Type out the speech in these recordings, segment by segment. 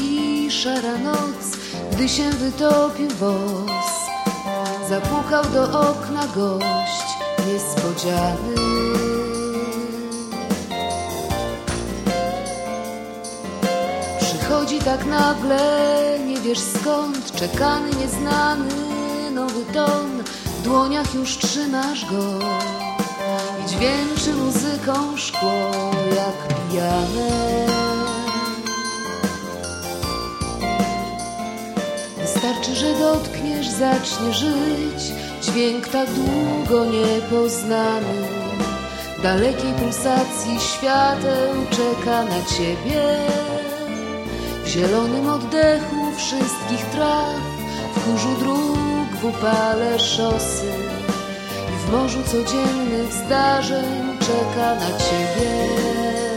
i szara noc, gdy się wytopił woz. Zapukał do okna gość niespodziany. Przychodzi tak nagle, nie wiesz skąd, czekany, nieznany, nowy ton, w dłoniach już trzymasz go i dźwięczy muzyką szkło jak pijane. Że dotkniesz, zacznie żyć. Dźwięk tak długo niepoznany. Dalekiej pulsacji świateł czeka na ciebie. W zielonym oddechu wszystkich traw W kurzu dróg, w upale szosy. I w morzu codziennych zdarzeń czeka na ciebie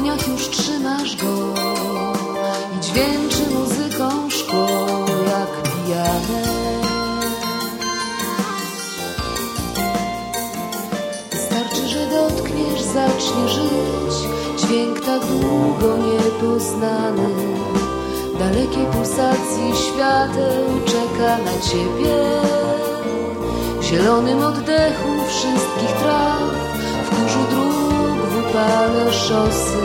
dłoniach już trzymasz go I dźwięczy muzyką szkło jak pijane Wystarczy, że dotkniesz, zacznie żyć. Dźwięk tak długo niepoznany. Dalekiej pulsacji świateł czeka na ciebie. W zielonym oddechu wszystkich traw W kurzu dróg, w upale szosy.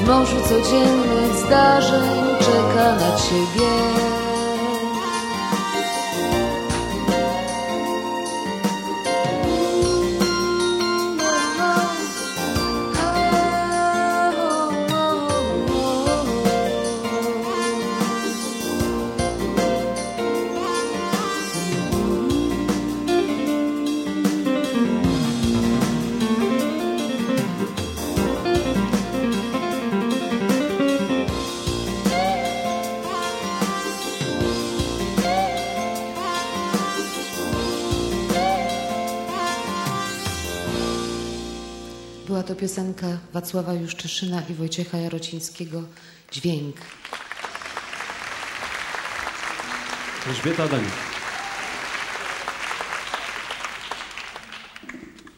W morzu codziennych zdarzeń czeka na ciebie to piosenka Wacława Juszczyszyna i Wojciecha Jarocińskiego Dźwięk. Elżbieta Adamik.